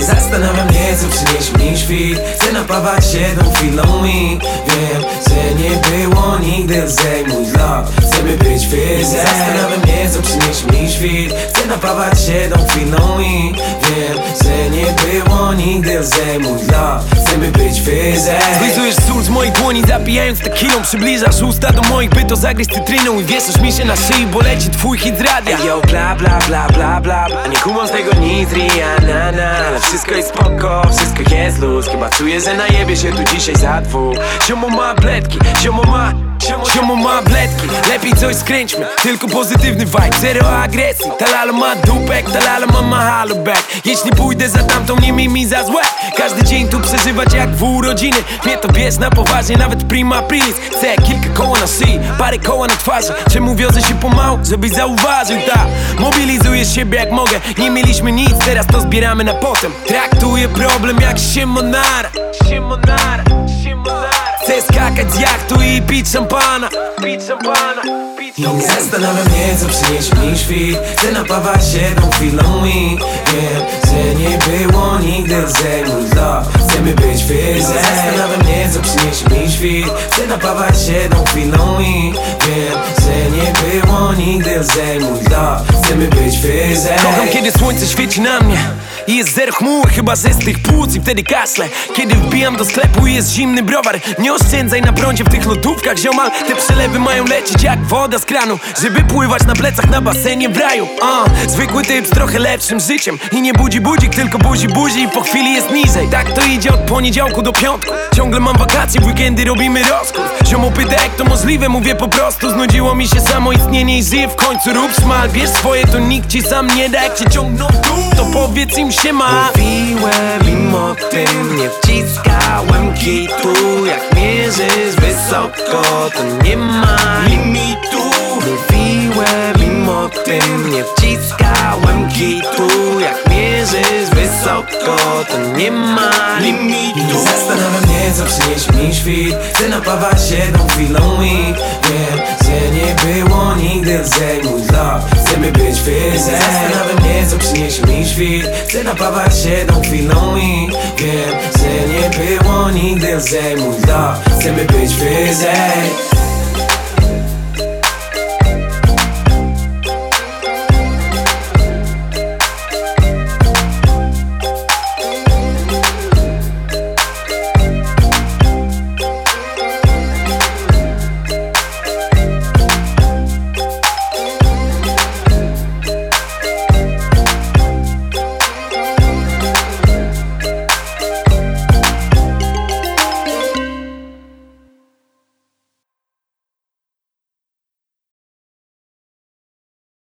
Zastanawiam mnie, co przynieś mi świt. Chcę napawać się tą chwilą i wiem lżej mój lot. Chcemy być wyżej. Zastanawiam mnie co przyniesie mi świt. Chcę napawać się tą chwilą i wiem Że nie było nigdy mój lot. Chcemy być wyżej. Zlizujesz sól z moich dłoni, zapijając tequilą Przybliżasz usta do moich, by to zagryźć cytryną. I wieszasz mi się na szyi, bo leci twój hit radia. Yo, bla bla bla bla bla. A nie kumam z tego nic, Rihanna Ale wszystko jest spoko, wszystko jest luz. Chyba czuję, że najebie się tu dzisiaj za dwóch. Ziomo ma bledki, ziomo ma Ziomo ma bledki, lepiej coś skręćmy. Tylko pozytywny vibe, zero agresji. Talala ma dupek, talala ma mahalo back. Jeśli pójdę za tamtą, nie miej mi za złe. Każdy dzień tu przeżywać jak w urodziny. Mnie to bierz na poważnie, nawet prima aprilis Chcę kilka koła na szyi, parę koła na twarzy. Czemu wiozę się pomału, żebyś zauważył, ta Mobilizuję siebie jak mogę. Nie mieliśmy nic, teraz to zbieramy na potem. Traktuję problem jak Siemonara, siemonara Chcę skakać z jachtu i pić szampana. Pić szampana, I szampana. zastanawiam mnie, co przyniesie mi świt. Chcę napawać się tą chwilą i wiem Że nie było nigdy lżej mój lot Chcemy być wyżej. Zastanawiam mnie, co przyniesie mi świt. Chcę napawać się tą chwilą i wiem Że nie było nigdy mój lot Chcemy być Kocham kiedy słońce świeci na mnie i jest zero chmur, chyba ze tych płuc i wtedy kaszle Kiedy wbijam do sklepu i jest zimny browar Nie oszczędzaj na prądzie w tych lodówkach, ziomal. Te przelewy mają lecieć jak woda z kranu Żeby pływać na plecach na basenie w raju. Uh, Zwykły typ z trochę lepszym życiem I nie budzi budzik, tylko buzi buzi i po chwili jest niżej. Tak to idzie od poniedziałku do piątku. Ciągle mam wakacje, w weekendy robimy rozkład. Ziomo pyta jak to możliwe, mówię po prostu Znudziło mi się samo istnienie i żyję w końcu Rób smal, wiesz swoje, to nikt ci sam nie da. Jak cię ciągną w dół, to powiedz im się ma Mówiłem im o tym, nie wciskałem kitu. Jak mierzysz wysoko, to nie ma limitu. Mówiłem im o tym, nie wciskałem kitu. Jak mierzysz wysoko, to nie ma limitu. I zastanawiam mnie, co przyniesie mi świt. Chcę napawać się tą chwilą i wiem, że nie było nigdy lżej mnie, co przyniesie mi świt Chcę napawać się tą chwilą i wiem, że nie było nigdy lżej mój lot Chcemy być wyżej